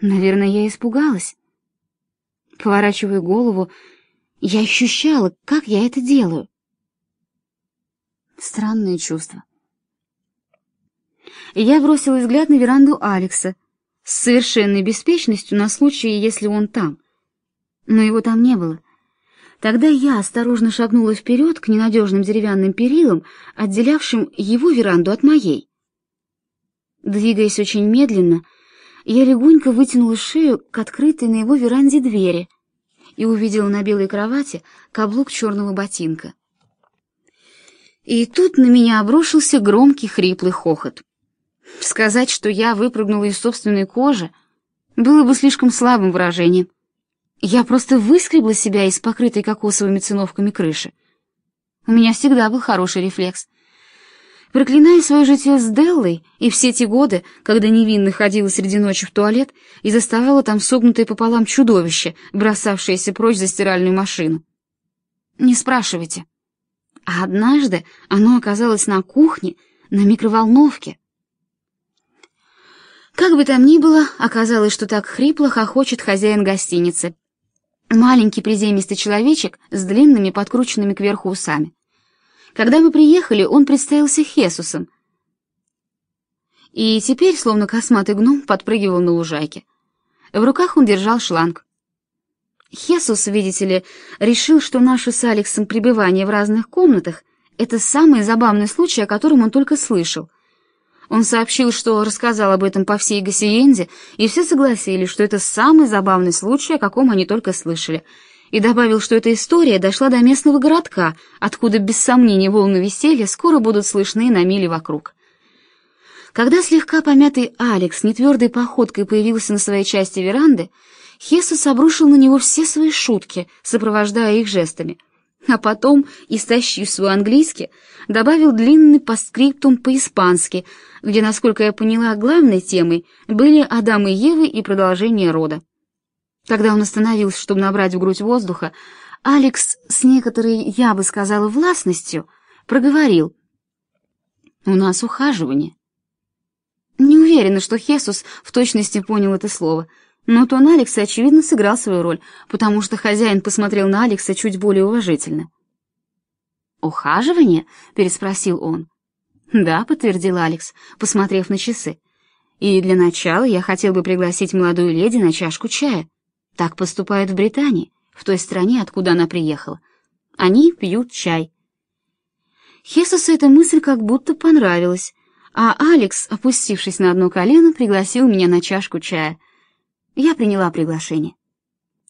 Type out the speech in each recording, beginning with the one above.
Наверное, я испугалась. Поворачивая голову, я ощущала, как я это делаю. Странное чувство. Я бросила взгляд на веранду Алекса с совершенной беспечностью на случай, если он там. Но его там не было. Тогда я осторожно шагнула вперед к ненадежным деревянным перилам, отделявшим его веранду от моей. Двигаясь очень медленно, я легонько вытянула шею к открытой на его веранде двери и увидела на белой кровати каблук черного ботинка. И тут на меня обрушился громкий хриплый хохот. Сказать, что я выпрыгнула из собственной кожи, было бы слишком слабым выражением. Я просто выскребла себя из покрытой кокосовыми циновками крыши. У меня всегда был хороший рефлекс. Проклиная свое житье с Деллой и все те годы, когда невинно ходила среди ночи в туалет и заставала там согнутое пополам чудовище, бросавшееся прочь за стиральную машину. Не спрашивайте. А однажды оно оказалось на кухне, на микроволновке. Как бы там ни было, оказалось, что так хрипло хохочет хозяин гостиницы, Маленький приземистый человечек с длинными подкрученными кверху усами. Когда мы приехали, он представился Хесусом. И теперь, словно косматый гном, подпрыгивал на лужайке. В руках он держал шланг. Хесус, видите ли, решил, что наше с Алексом пребывание в разных комнатах — это самый забавный случай, о котором он только слышал — он сообщил, что рассказал об этом по всей Гассиенде, и все согласились, что это самый забавный случай, о каком они только слышали, и добавил, что эта история дошла до местного городка, откуда без сомнения волны веселья скоро будут слышны на мили вокруг. Когда слегка помятый Алекс нетвердой походкой появился на своей части веранды, Хесус обрушил на него все свои шутки, сопровождая их жестами, а потом, истощив свой английский, добавил длинный постскриптум по-испански — где, насколько я поняла, главной темой были Адам и Ева и продолжение рода. Когда он остановился, чтобы набрать в грудь воздуха, Алекс с некоторой, я бы сказала, властностью проговорил. «У нас ухаживание». Не уверена, что Хесус в точности понял это слово, но тон Алекса, очевидно, сыграл свою роль, потому что хозяин посмотрел на Алекса чуть более уважительно. «Ухаживание?» — переспросил он. «Да», — подтвердил Алекс, посмотрев на часы. «И для начала я хотел бы пригласить молодую леди на чашку чая. Так поступают в Британии, в той стране, откуда она приехала. Они пьют чай». Хесусу эта мысль как будто понравилась, а Алекс, опустившись на одно колено, пригласил меня на чашку чая. Я приняла приглашение.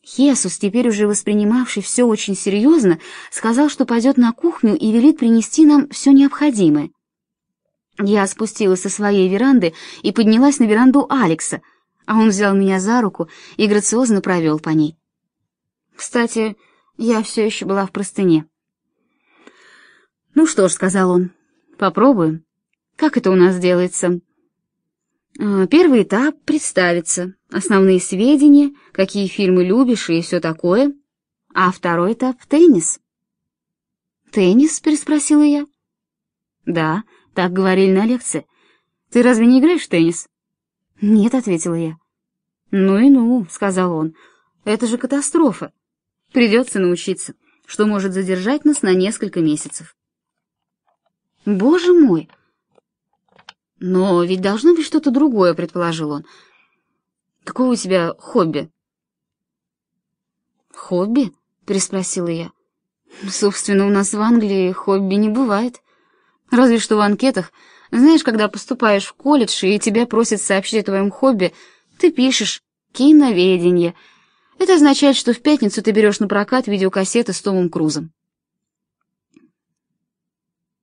Хесус, теперь уже воспринимавший все очень серьезно, сказал, что пойдет на кухню и велит принести нам все необходимое. Я спустилась со своей веранды и поднялась на веранду Алекса, а он взял меня за руку и грациозно провел по ней. Кстати, я все еще была в простыне. «Ну что ж», — сказал он, — «попробуем. Как это у нас делается?» «А, «Первый этап — представиться, основные сведения, какие фильмы любишь и все такое. А второй этап — теннис». «Теннис?» — переспросила я. «Да, так говорили на лекции. Ты разве не играешь в теннис? Нет, ответила я. Ну и ну, сказал он. Это же катастрофа. Придется научиться, что может задержать нас на несколько месяцев. Боже мой! Но ведь должно быть что-то другое, предположил он. Какое у тебя хобби? Хобби? переспросила я. Собственно, у нас в Англии хобби не бывает. Разве что в анкетах, знаешь, когда поступаешь в колледж и тебя просят сообщить о твоем хобби, ты пишешь «киноведение». Это означает, что в пятницу ты берешь на прокат видеокассеты с Томом Крузом.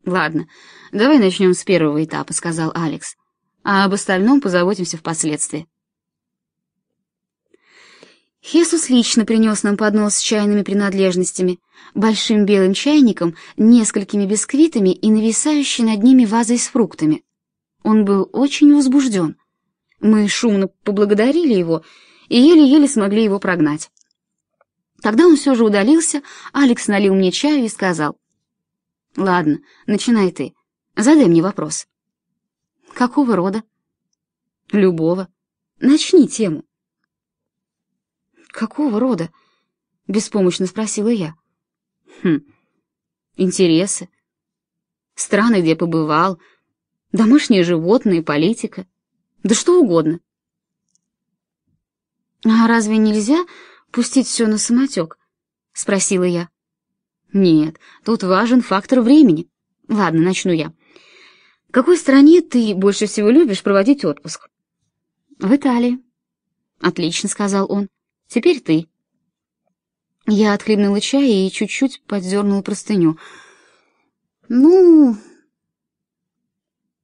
«Ладно, давай начнем с первого этапа», — сказал Алекс. «А об остальном позаботимся впоследствии». Хесус лично принес нам поднос с чайными принадлежностями, большим белым чайником, несколькими бисквитами и нависающей над ними вазой с фруктами. Он был очень возбужден. Мы шумно поблагодарили его и еле-еле смогли его прогнать. Когда он все же удалился, Алекс налил мне чаю и сказал, «Ладно, начинай ты. Задай мне вопрос». «Какого рода?» «Любого. Начни тему». Какого рода? Беспомощно спросила я. Хм, интересы. Страны, где побывал, домашние животные, политика. Да что угодно. А разве нельзя пустить все на самотек? Спросила я. Нет, тут важен фактор времени. Ладно, начну я. В какой стране ты больше всего любишь проводить отпуск? В Италии. Отлично, сказал он. Теперь ты. Я отхлебнула чай и чуть-чуть поддернула простыню. Ну,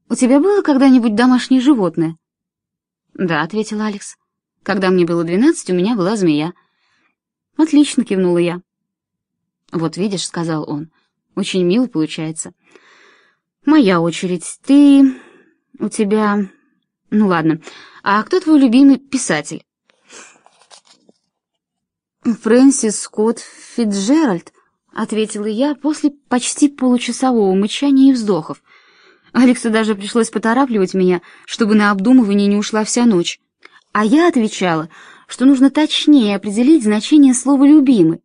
у тебя было когда-нибудь домашнее животное? Да, ответил Алекс. Когда мне было двенадцать, у меня была змея. Отлично, кивнула я. Вот видишь, сказал он. Очень мило получается. Моя очередь. Ты у тебя Ну ладно. А кто твой любимый писатель? Фрэнсис Скотт Фитджеральд, ответила я после почти получасового мычания и вздохов. Алексу даже пришлось поторапливать меня, чтобы на обдумывание не ушла вся ночь. А я отвечала, что нужно точнее определить значение слова «любимый»,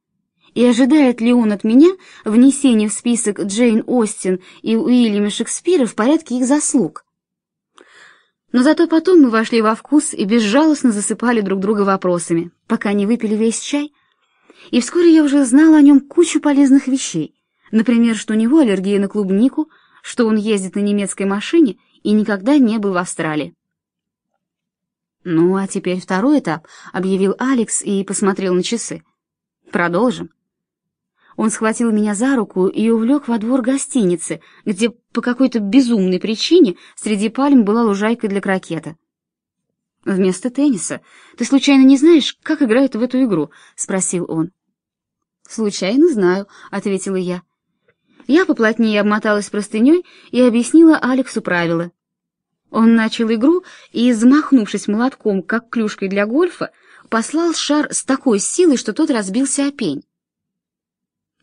и ожидает ли он от меня внесения в список Джейн Остин и Уильяма Шекспира в порядке их заслуг. Но зато потом мы вошли во вкус и безжалостно засыпали друг друга вопросами, пока не выпили весь чай. И вскоре я уже знала о нем кучу полезных вещей. Например, что у него аллергия на клубнику, что он ездит на немецкой машине и никогда не был в Австралии. «Ну, а теперь второй этап», — объявил Алекс и посмотрел на часы. «Продолжим». Он схватил меня за руку и увлек во двор гостиницы, где по какой-то безумной причине среди пальм была лужайка для крокета. «Вместо тенниса. Ты случайно не знаешь, как играют в эту игру?» — спросил он. «Случайно знаю», — ответила я. Я поплотнее обмоталась простыней и объяснила Алексу правила. Он начал игру и, замахнувшись молотком, как клюшкой для гольфа, послал шар с такой силой, что тот разбился о пень.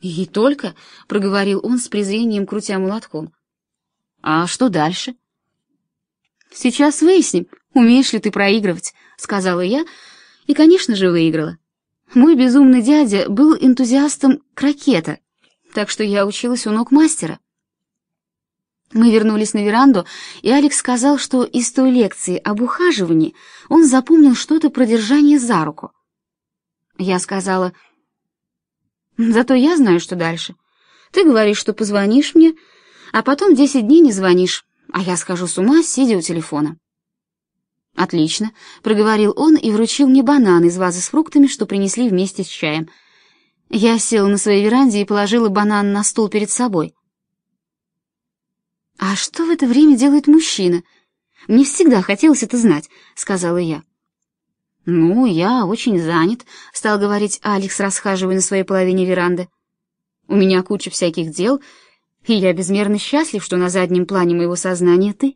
«И только», — проговорил он с презрением, крутя молотком. «А что дальше?» «Сейчас выясним, умеешь ли ты проигрывать», — сказала я, и, конечно же, выиграла. Мой безумный дядя был энтузиастом крокета, так что я училась у ног мастера. Мы вернулись на веранду, и Алекс сказал, что из той лекции об ухаживании он запомнил что-то про держание за руку. Я сказала, Зато я знаю, что дальше. Ты говоришь, что позвонишь мне, а потом десять дней не звонишь, а я схожу с ума, сидя у телефона. Отлично, проговорил он и вручил мне банан из вазы с фруктами, что принесли вместе с чаем. Я села на своей веранде и положила банан на стол перед собой. А что в это время делает мужчина? Мне всегда хотелось это знать, сказала я. «Ну, я очень занят», — стал говорить Алекс, расхаживая на своей половине веранды. «У меня куча всяких дел, и я безмерно счастлив, что на заднем плане моего сознания ты.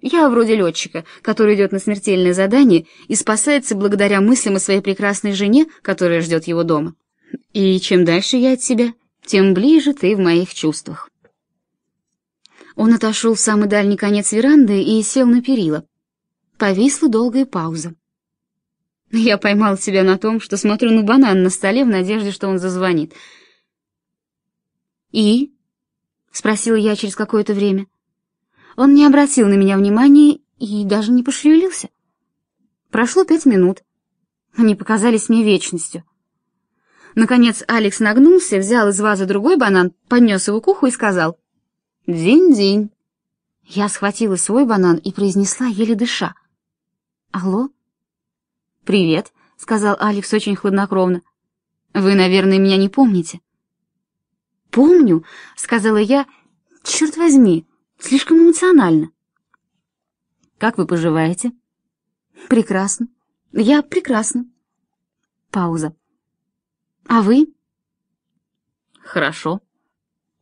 Я вроде летчика, который идет на смертельное задание и спасается благодаря мыслям о своей прекрасной жене, которая ждет его дома. И чем дальше я от тебя, тем ближе ты в моих чувствах». Он отошел в самый дальний конец веранды и сел на перила. Повисла долгая пауза. Я поймал себя на том, что смотрю на банан на столе в надежде, что он зазвонит. «И?» — спросила я через какое-то время. Он не обратил на меня внимания и даже не пошевелился. Прошло пять минут. Они показались мне вечностью. Наконец Алекс нагнулся, взял из вазы другой банан, поднес его к уху и сказал «День-день». Я схватила свой банан и произнесла, еле дыша. «Алло?» «Привет», — сказал Алекс очень хладнокровно. «Вы, наверное, меня не помните». «Помню», — сказала я, — «черт возьми, слишком эмоционально». «Как вы поживаете?» «Прекрасно. Я прекрасно». Пауза. «А вы?» «Хорошо.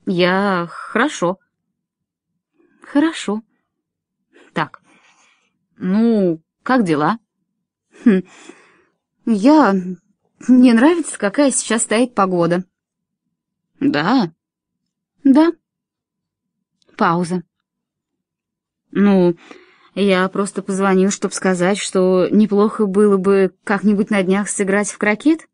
Я хорошо». «Хорошо». «Так, ну, как дела?» Хм. Я... Мне нравится, какая сейчас стоит погода. Да? Да. Пауза. Ну, Я просто позвонил, чтобы сказать, что неплохо было бы как-нибудь на днях сыграть в крокет.